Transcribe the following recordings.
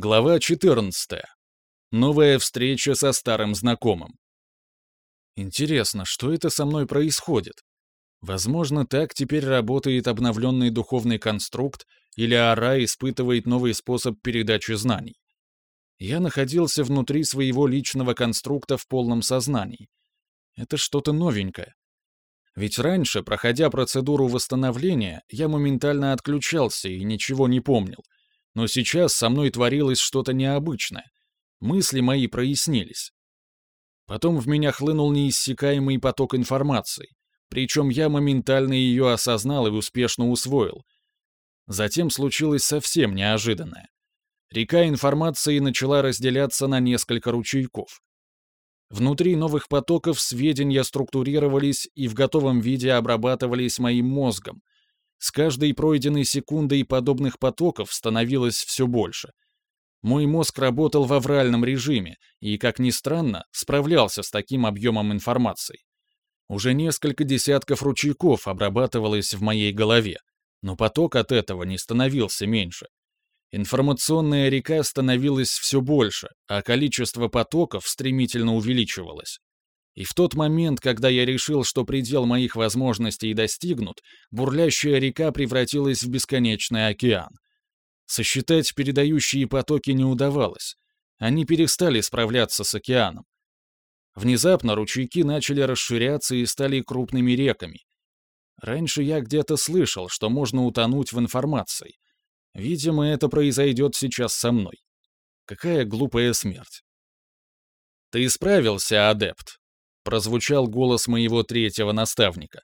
Глава 14. Новая встреча со старым знакомым. Интересно, что это со мной происходит? Возможно, так теперь работает обновленный духовный конструкт, или Ара испытывает новый способ передачи знаний. Я находился внутри своего личного конструкта в полном сознании. Это что-то новенькое. Ведь раньше, проходя процедуру восстановления, я моментально отключался и ничего не помнил — но сейчас со мной творилось что-то необычное. Мысли мои прояснились. Потом в меня хлынул неиссякаемый поток информации, причем я моментально ее осознал и успешно усвоил. Затем случилось совсем неожиданное. Река информации начала разделяться на несколько ручейков. Внутри новых потоков сведения структурировались и в готовом виде обрабатывались моим мозгом, с каждой пройденной секундой подобных потоков становилось все больше. Мой мозг работал в авральном режиме и, как ни странно, справлялся с таким объемом информации. Уже несколько десятков ручейков обрабатывалось в моей голове, но поток от этого не становился меньше. Информационная река становилась все больше, а количество потоков стремительно увеличивалось. И в тот момент, когда я решил, что предел моих возможностей достигнут, бурлящая река превратилась в бесконечный океан. Сосчитать передающие потоки не удавалось. Они перестали справляться с океаном. Внезапно ручейки начали расширяться и стали крупными реками. Раньше я где-то слышал, что можно утонуть в информации. Видимо, это произойдет сейчас со мной. Какая глупая смерть. «Ты справился, адепт», прозвучал голос моего третьего наставника.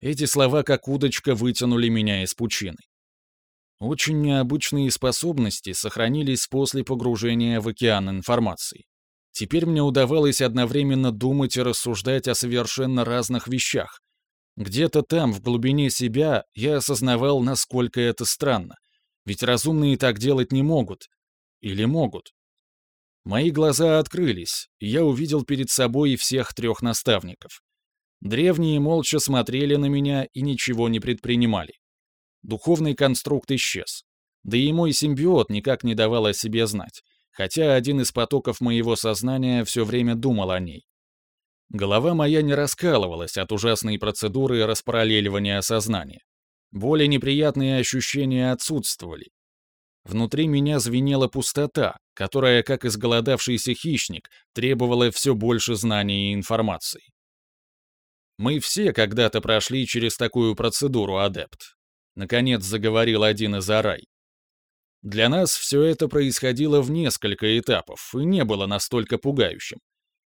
Эти слова как удочка вытянули меня из пучины. Очень необычные способности сохранились после погружения в океан информации. Теперь мне удавалось одновременно думать и рассуждать о совершенно разных вещах. Где-то там, в глубине себя, я осознавал, насколько это странно. Ведь разумные так делать не могут. Или могут. Мои глаза открылись, и я увидел перед собой всех трех наставников. Древние молча смотрели на меня и ничего не предпринимали. Духовный конструкт исчез. Да и мой симбиот никак не давал о себе знать, хотя один из потоков моего сознания все время думал о ней. Голова моя не раскалывалась от ужасной процедуры распараллеливания сознания. Более неприятные ощущения отсутствовали, Внутри меня звенела пустота, которая, как изголодавшийся хищник, требовала все больше знаний и информации. Мы все когда-то прошли через такую процедуру, адепт. Наконец заговорил один из Арай. Для нас все это происходило в несколько этапов и не было настолько пугающим.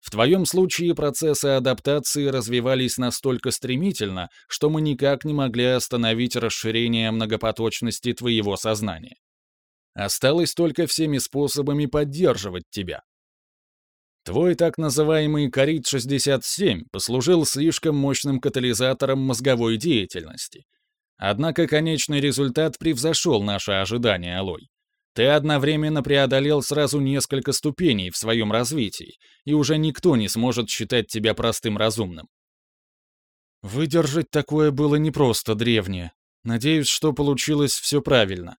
В твоем случае процессы адаптации развивались настолько стремительно, что мы никак не могли остановить расширение многопоточности твоего сознания. Осталось только всеми способами поддерживать тебя. Твой так называемый Корит-67 послужил слишком мощным катализатором мозговой деятельности. Однако конечный результат превзошел наши ожидания, Алой. Ты одновременно преодолел сразу несколько ступеней в своем развитии, и уже никто не сможет считать тебя простым разумным. Выдержать такое было непросто, древнее. Надеюсь, что получилось все правильно.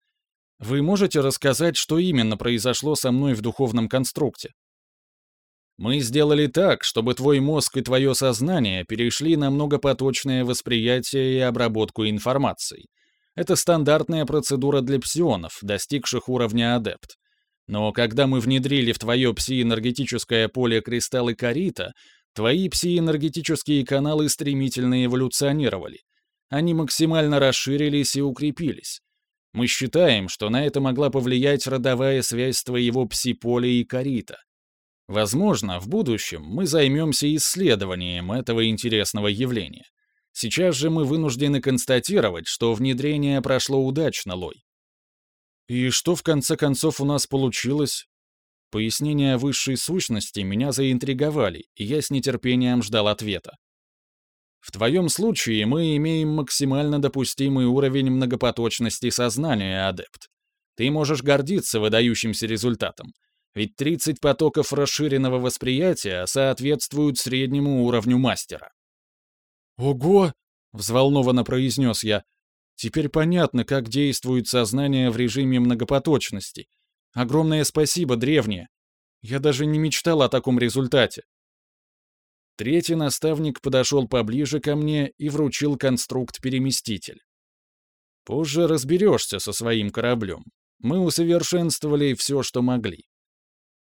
Вы можете рассказать, что именно произошло со мной в духовном конструкте? Мы сделали так, чтобы твой мозг и твое сознание перешли на многопоточное восприятие и обработку информации. Это стандартная процедура для псионов, достигших уровня адепт. Но когда мы внедрили в твое псиэнергетическое поле кристаллы Карита, твои псиэнергетические каналы стремительно эволюционировали. Они максимально расширились и укрепились. Мы считаем, что на это могла повлиять родовая связь твоего пси-поля и корита. Возможно, в будущем мы займемся исследованием этого интересного явления. Сейчас же мы вынуждены констатировать, что внедрение прошло удачно, Лой. И что в конце концов у нас получилось? Пояснения высшей сущности меня заинтриговали, и я с нетерпением ждал ответа. В твоем случае мы имеем максимально допустимый уровень многопоточности сознания, адепт. Ты можешь гордиться выдающимся результатом. Ведь 30 потоков расширенного восприятия соответствуют среднему уровню мастера. «Ого!» — взволнованно произнес я. «Теперь понятно, как действует сознание в режиме многопоточности. Огромное спасибо, древние. Я даже не мечтал о таком результате. Третий наставник подошел поближе ко мне и вручил конструкт-переместитель. Позже разберешься со своим кораблем. Мы усовершенствовали все, что могли.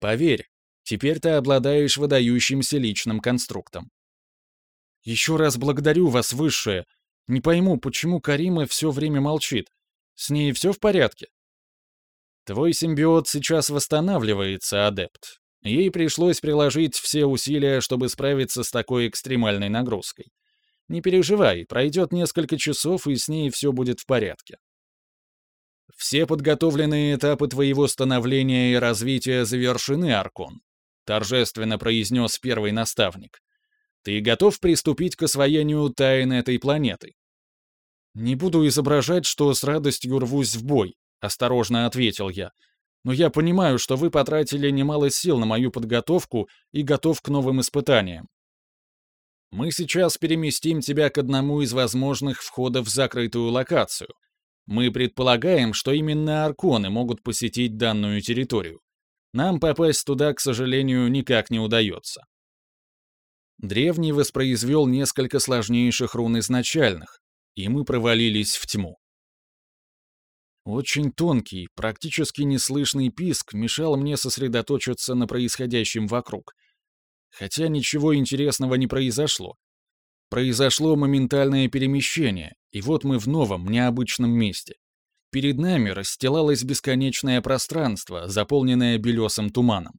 Поверь, теперь ты обладаешь выдающимся личным конструктом. Еще раз благодарю вас, Высшее. Не пойму, почему Карима все время молчит. С ней все в порядке? Твой симбиот сейчас восстанавливается, адепт. Ей пришлось приложить все усилия, чтобы справиться с такой экстремальной нагрузкой. Не переживай, пройдет несколько часов, и с ней все будет в порядке. Все подготовленные этапы твоего становления и развития завершены, Аркон, торжественно произнес первый наставник. Ты готов приступить к освоению тайн этой планеты? Не буду изображать, что с радостью рвусь в бой, осторожно ответил я. Но я понимаю, что вы потратили немало сил на мою подготовку и готов к новым испытаниям. Мы сейчас переместим тебя к одному из возможных входов в закрытую локацию. Мы предполагаем, что именно арконы могут посетить данную территорию. Нам попасть туда, к сожалению, никак не удается. Древний воспроизвел несколько сложнейших рун изначальных, и мы провалились в тьму. Очень тонкий, практически неслышный писк мешал мне сосредоточиться на происходящем вокруг. Хотя ничего интересного не произошло. Произошло моментальное перемещение, и вот мы в новом, необычном месте. Перед нами расстилалось бесконечное пространство, заполненное белесым туманом.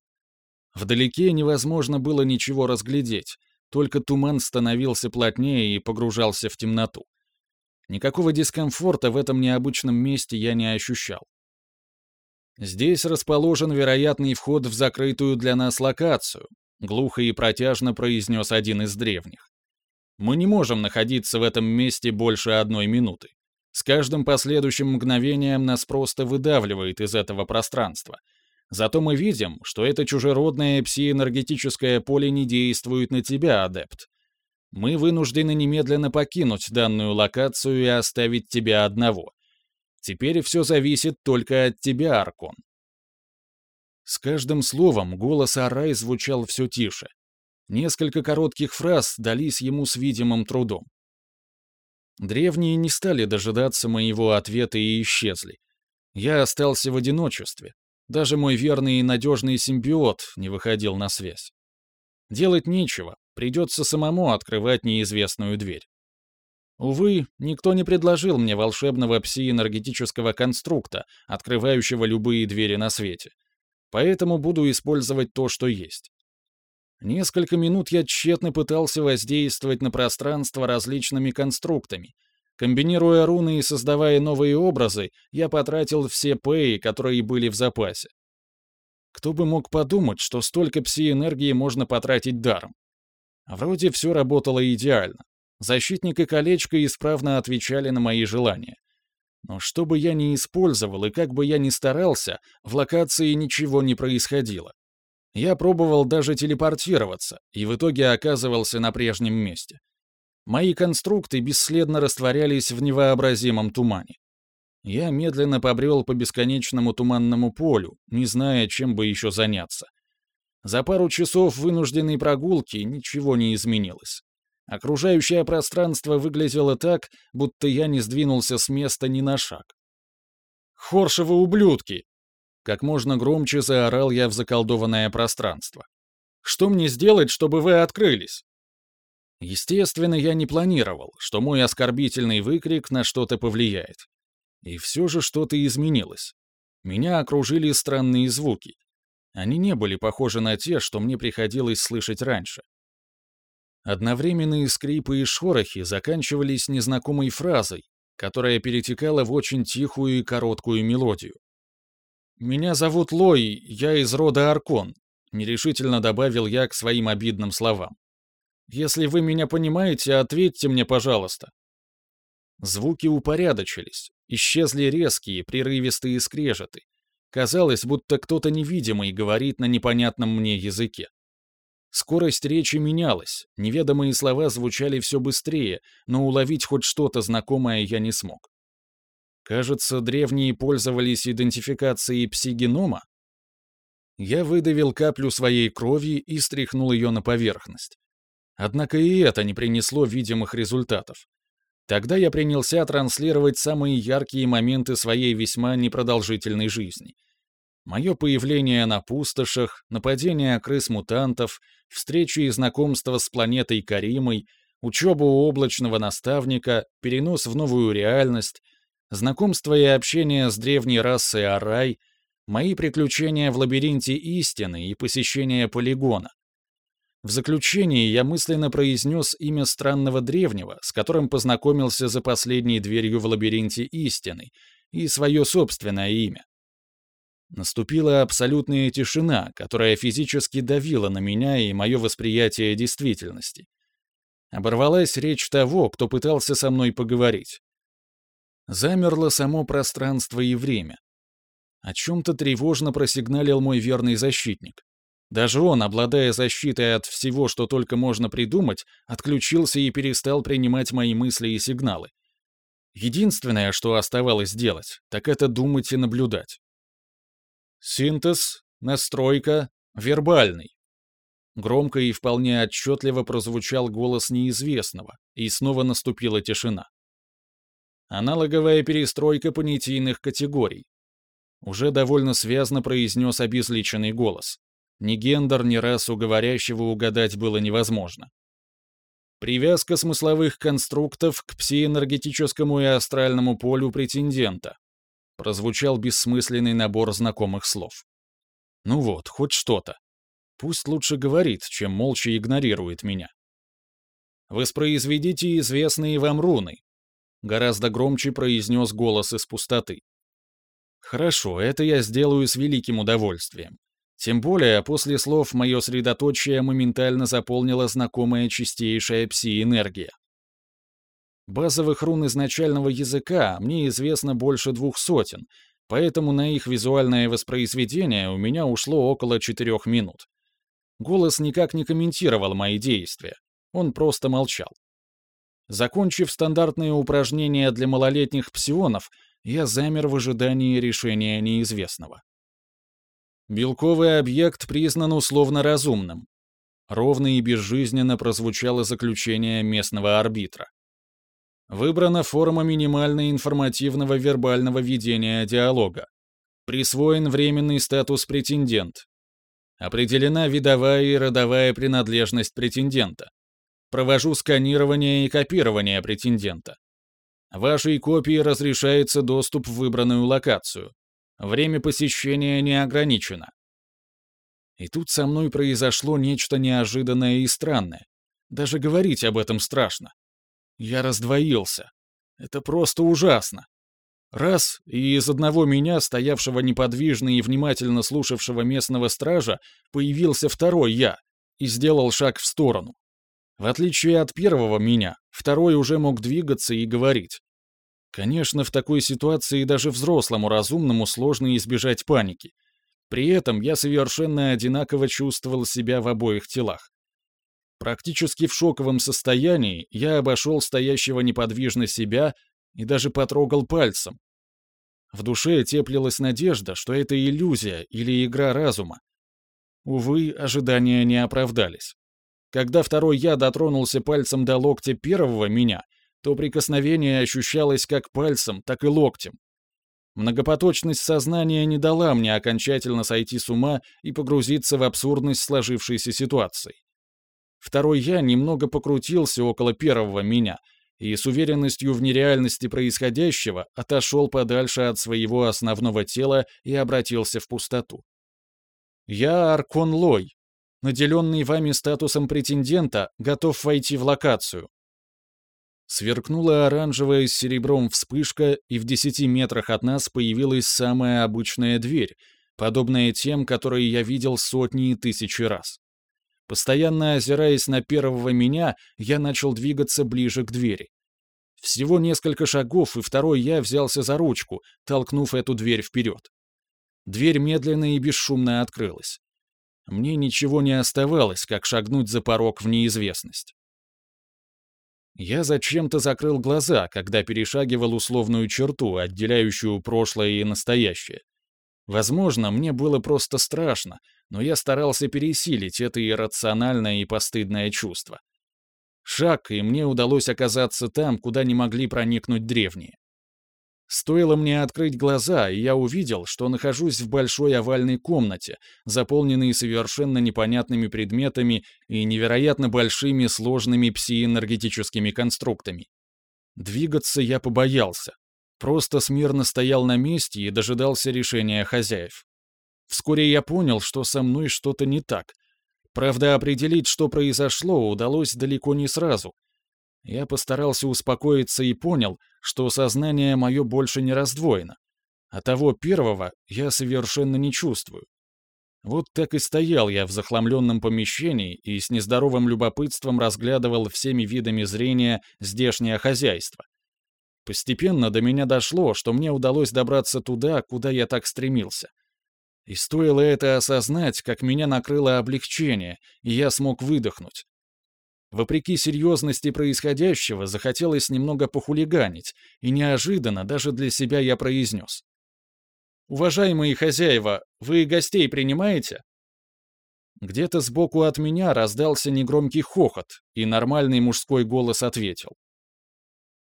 Вдалеке невозможно было ничего разглядеть, только туман становился плотнее и погружался в темноту. Никакого дискомфорта в этом необычном месте я не ощущал. Здесь расположен вероятный вход в закрытую для нас локацию, глухо и протяжно произнес один из древних. Мы не можем находиться в этом месте больше одной минуты. С каждым последующим мгновением нас просто выдавливает из этого пространства. Зато мы видим, что это чужеродное псиэнергетическое поле не действует на тебя, адепт. Мы вынуждены немедленно покинуть данную локацию и оставить тебя одного. Теперь все зависит только от тебя, Аркон. С каждым словом голос Арай звучал все тише. Несколько коротких фраз дались ему с видимым трудом. Древние не стали дожидаться моего ответа и исчезли. Я остался в одиночестве. Даже мой верный и надежный симбиот не выходил на связь. Делать нечего, Придется самому открывать неизвестную дверь. Увы, никто не предложил мне волшебного пси-энергетического конструкта, открывающего любые двери на свете. Поэтому буду использовать то, что есть. Несколько минут я тщетно пытался воздействовать на пространство различными конструктами. Комбинируя руны и создавая новые образы, я потратил все пэи, которые были в запасе. Кто бы мог подумать, что столько пси-энергии можно потратить даром? Вроде все работало идеально. Защитник и колечко исправно отвечали на мои желания. Но что бы я ни использовал и как бы я ни старался, в локации ничего не происходило. Я пробовал даже телепортироваться, и в итоге оказывался на прежнем месте. Мои конструкты бесследно растворялись в невообразимом тумане. Я медленно побрел по бесконечному туманному полю, не зная, чем бы еще заняться. За пару часов вынужденной прогулки ничего не изменилось. Окружающее пространство выглядело так, будто я не сдвинулся с места ни на шаг. «Хоршевы ублюдки!» Как можно громче заорал я в заколдованное пространство. «Что мне сделать, чтобы вы открылись?» Естественно, я не планировал, что мой оскорбительный выкрик на что-то повлияет. И все же что-то изменилось. Меня окружили странные звуки. Они не были похожи на те, что мне приходилось слышать раньше. Одновременные скрипы и шорохи заканчивались незнакомой фразой, которая перетекала в очень тихую и короткую мелодию. «Меня зовут Лой, я из рода Аркон», — нерешительно добавил я к своим обидным словам. «Если вы меня понимаете, ответьте мне, пожалуйста». Звуки упорядочились, исчезли резкие, прерывистые скрежеты, Казалось, будто кто-то невидимый говорит на непонятном мне языке. Скорость речи менялась, неведомые слова звучали все быстрее, но уловить хоть что-то знакомое я не смог. Кажется, древние пользовались идентификацией псигенома, Я выдавил каплю своей крови и стряхнул ее на поверхность. Однако и это не принесло видимых результатов. Тогда я принялся транслировать самые яркие моменты своей весьма непродолжительной жизни. Мое появление на пустошах, нападение крыс-мутантов, встречи и знакомство с планетой Каримой, учеба у облачного наставника, перенос в новую реальность, знакомство и общение с древней расой Арай, мои приключения в лабиринте истины и посещение полигона. В заключении я мысленно произнес имя странного древнего, с которым познакомился за последней дверью в лабиринте истины, и свое собственное имя. Наступила абсолютная тишина, которая физически давила на меня и мое восприятие действительности. Оборвалась речь того, кто пытался со мной поговорить. Замерло само пространство и время. О чем-то тревожно просигналил мой верный защитник. Даже он, обладая защитой от всего, что только можно придумать, отключился и перестал принимать мои мысли и сигналы. Единственное, что оставалось делать, так это думать и наблюдать. Синтез, настройка, вербальный. Громко и вполне отчетливо прозвучал голос неизвестного, и снова наступила тишина. Аналоговая перестройка понятийных категорий. Уже довольно связно произнес обезличенный голос. Ни гендер, ни расу говорящего угадать было невозможно. Привязка смысловых конструктов к псиэнергетическому и астральному полю претендента прозвучал бессмысленный набор знакомых слов. Ну вот, хоть что-то. Пусть лучше говорит, чем молча игнорирует меня. Воспроизведите известные вам руны. Гораздо громче произнес голос из пустоты. Хорошо, это я сделаю с великим удовольствием. Тем более, после слов мое средоточие моментально заполнила знакомая чистейшая пси-энергия. Базовых рун изначального языка мне известно больше двух сотен, поэтому на их визуальное воспроизведение у меня ушло около четырех минут. Голос никак не комментировал мои действия, он просто молчал. Закончив стандартные упражнения для малолетних псионов, я замер в ожидании решения неизвестного. Белковый объект признан условно разумным. Ровно и безжизненно прозвучало заключение местного арбитра. Выбрана форма минимально информативного вербального ведения диалога. Присвоен временный статус претендент. Определена видовая и родовая принадлежность претендента. Провожу сканирование и копирование претендента. Вашей копии разрешается доступ в выбранную локацию. Время посещения не ограничено. И тут со мной произошло нечто неожиданное и странное. Даже говорить об этом страшно. Я раздвоился. Это просто ужасно. Раз, и из одного меня, стоявшего неподвижно и внимательно слушавшего местного стража, появился второй я и сделал шаг в сторону. В отличие от первого меня, второй уже мог двигаться и говорить. Конечно, в такой ситуации даже взрослому разумному сложно избежать паники. При этом я совершенно одинаково чувствовал себя в обоих телах. Практически в шоковом состоянии я обошел стоящего неподвижно себя и даже потрогал пальцем. В душе теплилась надежда, что это иллюзия или игра разума. Увы, ожидания не оправдались. Когда второй я дотронулся пальцем до локтя первого меня, то прикосновение ощущалось как пальцем, так и локтем. Многопоточность сознания не дала мне окончательно сойти с ума и погрузиться в абсурдность сложившейся ситуации. Второй я немного покрутился около первого меня и с уверенностью в нереальности происходящего отошел подальше от своего основного тела и обратился в пустоту. «Я Аркон Лой, наделенный вами статусом претендента, готов войти в локацию». Сверкнула оранжевая с серебром вспышка, и в десяти метрах от нас появилась самая обычная дверь, подобная тем, которые я видел сотни и тысячи раз. Постоянно озираясь на первого меня, я начал двигаться ближе к двери. Всего несколько шагов, и второй я взялся за ручку, толкнув эту дверь вперед. Дверь медленно и бесшумно открылась. Мне ничего не оставалось, как шагнуть за порог в неизвестность. Я зачем-то закрыл глаза, когда перешагивал условную черту, отделяющую прошлое и настоящее. Возможно, мне было просто страшно, но я старался пересилить это иррациональное и постыдное чувство. Шаг, и мне удалось оказаться там, куда не могли проникнуть древние. Стоило мне открыть глаза, и я увидел, что нахожусь в большой овальной комнате, заполненной совершенно непонятными предметами и невероятно большими сложными псиэнергетическими конструктами. Двигаться я побоялся. Просто смирно стоял на месте и дожидался решения хозяев. Вскоре я понял, что со мной что-то не так. Правда, определить, что произошло, удалось далеко не сразу. Я постарался успокоиться и понял, что сознание мое больше не раздвоено. А того первого я совершенно не чувствую. Вот так и стоял я в захламленном помещении и с нездоровым любопытством разглядывал всеми видами зрения здешнее хозяйство. Постепенно до меня дошло, что мне удалось добраться туда, куда я так стремился. И стоило это осознать, как меня накрыло облегчение, и я смог выдохнуть. Вопреки серьезности происходящего, захотелось немного похулиганить, и неожиданно даже для себя я произнес. «Уважаемые хозяева, вы гостей принимаете?» Где-то сбоку от меня раздался негромкий хохот, и нормальный мужской голос ответил.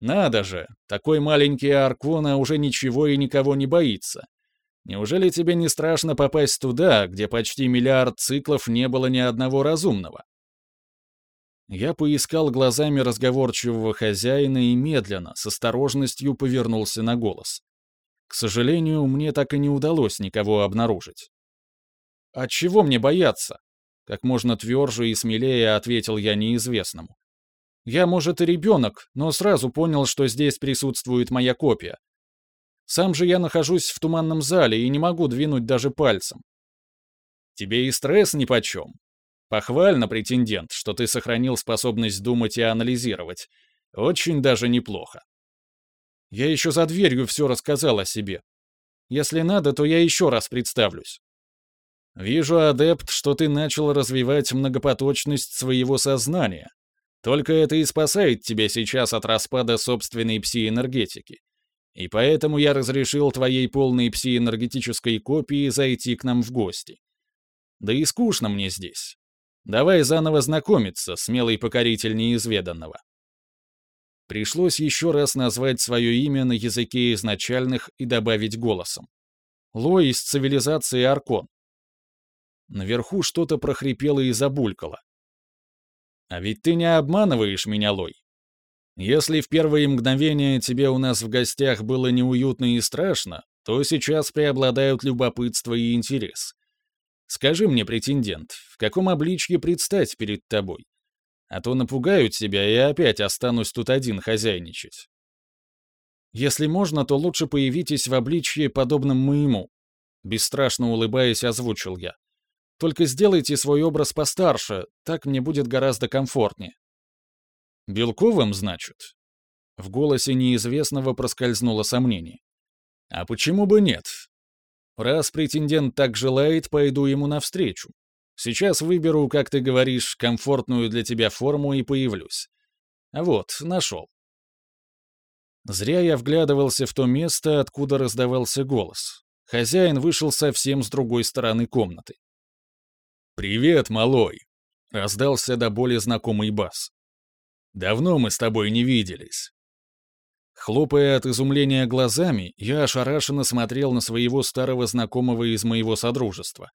«Надо же, такой маленький Аркона уже ничего и никого не боится. Неужели тебе не страшно попасть туда, где почти миллиард циклов не было ни одного разумного?» Я поискал глазами разговорчивого хозяина и медленно, с осторожностью повернулся на голос. К сожалению, мне так и не удалось никого обнаружить. «А чего мне бояться?» Как можно тверже и смелее ответил я неизвестному. «Я, может, и ребенок, но сразу понял, что здесь присутствует моя копия. Сам же я нахожусь в туманном зале и не могу двинуть даже пальцем. Тебе и стресс нипочем. Похвально, претендент, что ты сохранил способность думать и анализировать. Очень даже неплохо. Я еще за дверью все рассказал о себе. Если надо, то я еще раз представлюсь. Вижу, адепт, что ты начал развивать многопоточность своего сознания. Только это и спасает тебя сейчас от распада собственной пси-энергетики. И поэтому я разрешил твоей полной пси-энергетической копии зайти к нам в гости. Да и скучно мне здесь. Давай заново знакомиться, смелый покоритель неизведанного. Пришлось еще раз назвать свое имя на языке изначальных и добавить голосом. Лой из цивилизации Аркон. Наверху что-то прохрипело и забулькало. А ведь ты не обманываешь меня, Лой. Если в первые мгновения тебе у нас в гостях было неуютно и страшно, то сейчас преобладают любопытство и интерес. Скажи мне, претендент, в каком обличье предстать перед тобой? А то напугают тебя, и опять останусь тут один хозяйничать. Если можно, то лучше появитесь в обличье, подобном моему. Бесстрашно улыбаясь, озвучил я. Только сделайте свой образ постарше, так мне будет гораздо комфортнее. Белковым, значит? В голосе неизвестного проскользнуло сомнение. А почему бы нет? Раз претендент так желает, пойду ему навстречу. Сейчас выберу, как ты говоришь, комфортную для тебя форму и появлюсь. Вот, нашел. Зря я вглядывался в то место, откуда раздавался голос. Хозяин вышел совсем с другой стороны комнаты. «Привет, малой!» — раздался до боли знакомый бас. «Давно мы с тобой не виделись. Хлопая от изумления глазами, я ошарашенно смотрел на своего старого знакомого из моего содружества.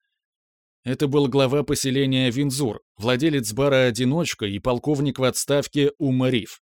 Это был глава поселения Винзур, владелец бара «Одиночка» и полковник в отставке Умариф.